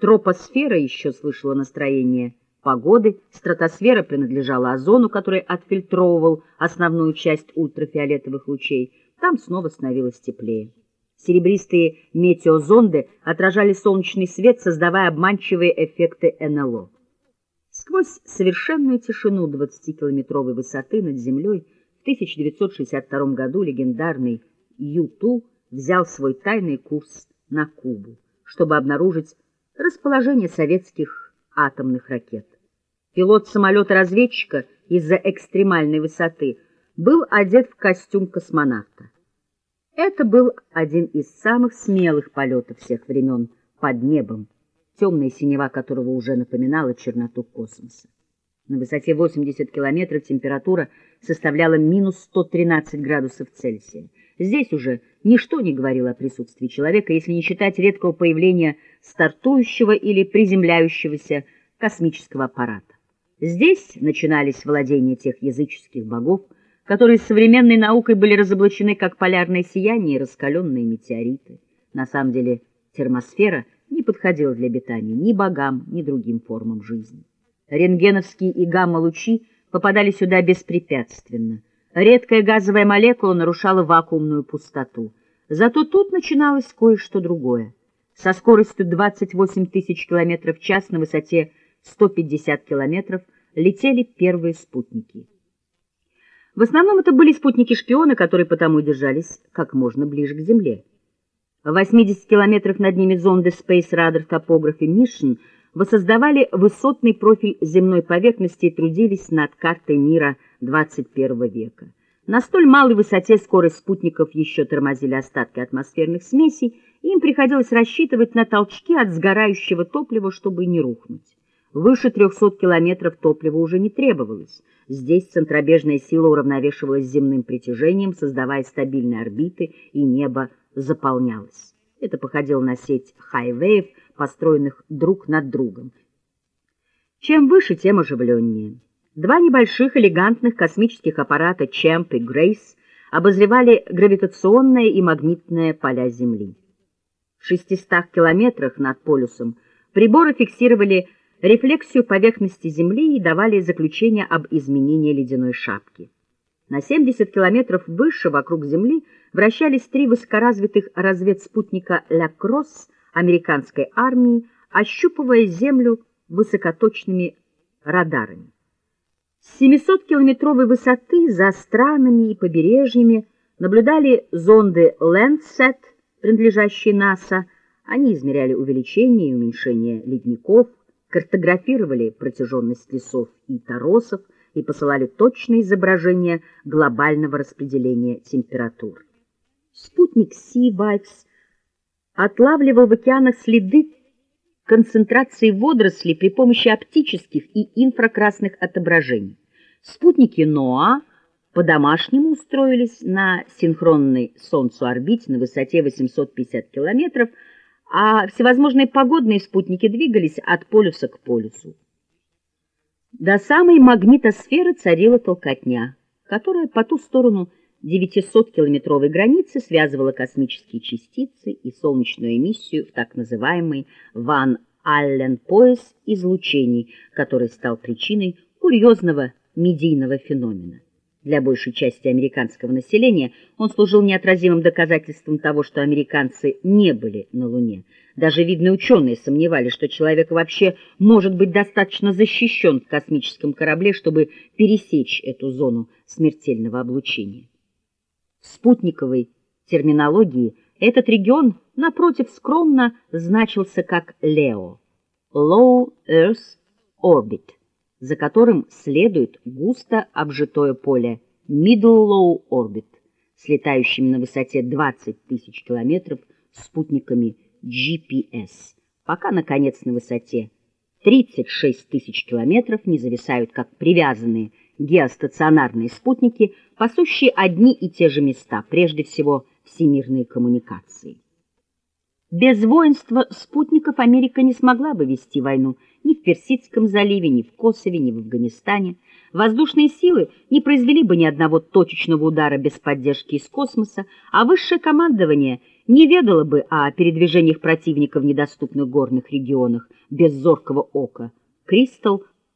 Тропосфера еще слышала настроение погоды, стратосфера принадлежала озону, который отфильтровывал основную часть ультрафиолетовых лучей. Там снова становилось теплее. Серебристые метеозонды отражали солнечный свет, создавая обманчивые эффекты НЛО. Сквозь совершенную тишину 20-километровой высоты над землей в 1962 году легендарный Ю-2 взял свой тайный курс на Кубу, чтобы обнаружить расположение советских атомных ракет. Пилот самолета-разведчика из-за экстремальной высоты был одет в костюм космонавта. Это был один из самых смелых полетов всех времен под небом, темная синева которого уже напоминала черноту космоса. На высоте 80 километров температура составляла минус 113 градусов Цельсия. Здесь уже ничто не говорило о присутствии человека, если не считать редкого появления стартующего или приземляющегося космического аппарата. Здесь начинались владения тех языческих богов, которые современной наукой были разоблачены как полярное сияние и раскаленные метеориты. На самом деле термосфера не подходила для обитания ни богам, ни другим формам жизни. Рентгеновские и гамма-лучи попадали сюда беспрепятственно. Редкая газовая молекула нарушала вакуумную пустоту. Зато тут начиналось кое-что другое. Со скоростью 28 тысяч километров в час на высоте 150 километров летели первые спутники. В основном это были спутники-шпионы, которые потому держались как можно ближе к Земле. В 80 километрах над ними зонды Space Radar Topography Mission воссоздавали высотный профиль земной поверхности и трудились над картой мира 21 века. На столь малой высоте скорость спутников еще тормозили остатки атмосферных смесей, и им приходилось рассчитывать на толчки от сгорающего топлива, чтобы не рухнуть. Выше 300 километров топлива уже не требовалось. Здесь центробежная сила уравновешивалась земным притяжением, создавая стабильные орбиты, и небо заполнялось. Это походило на сеть хайвеев, построенных друг над другом. Чем выше, тем оживленнее. Два небольших элегантных космических аппарата «Чемп» и «Грейс» обозревали гравитационное и магнитное поля Земли. В 600 километрах над полюсом приборы фиксировали рефлексию поверхности Земли и давали заключение об изменении ледяной шапки. На 70 километров выше вокруг Земли вращались три высокоразвитых разведспутника «Ля Кросс» американской армии, ощупывая Землю высокоточными радарами. С 700-километровой высоты за странами и побережьями наблюдали зонды Landsat, принадлежащие НАСА. Они измеряли увеличение и уменьшение ледников, картографировали протяженность лесов и торосов и посылали точные изображения глобального распределения температур. Спутник Sea-Vibes отлавливал в океанах следы концентрации водорослей при помощи оптических и инфракрасных отображений. Спутники НОА по-домашнему устроились на синхронной Солнцу орбите на высоте 850 километров, а всевозможные погодные спутники двигались от полюса к полюсу. До самой магнитосферы царила толкотня, которая по ту сторону 900-километровой границы связывала космические частицы и солнечную эмиссию в так называемый Ван Аллен-пояс излучений, который стал причиной курьезного медийного феномена. Для большей части американского населения он служил неотразимым доказательством того, что американцы не были на Луне. Даже видные ученые сомневались, что человек вообще может быть достаточно защищен в космическом корабле, чтобы пересечь эту зону смертельного облучения. Спутниковой терминологии этот регион, напротив, скромно значился как LEO – Low Earth Orbit за которым следует густо обжитое поле Middle Low Orbit с летающими на высоте 20 тысяч километров спутниками GPS, пока, наконец, на высоте 36 тысяч километров не зависают как привязанные геостационарные спутники, пасущие одни и те же места, прежде всего всемирные коммуникации. Без воинства спутников Америка не смогла бы вести войну ни в Персидском заливе, ни в Косове, ни в Афганистане. Воздушные силы не произвели бы ни одного точечного удара без поддержки из космоса, а высшее командование не ведала бы о передвижениях противника в недоступных горных регионах без зоркого ока. Кристал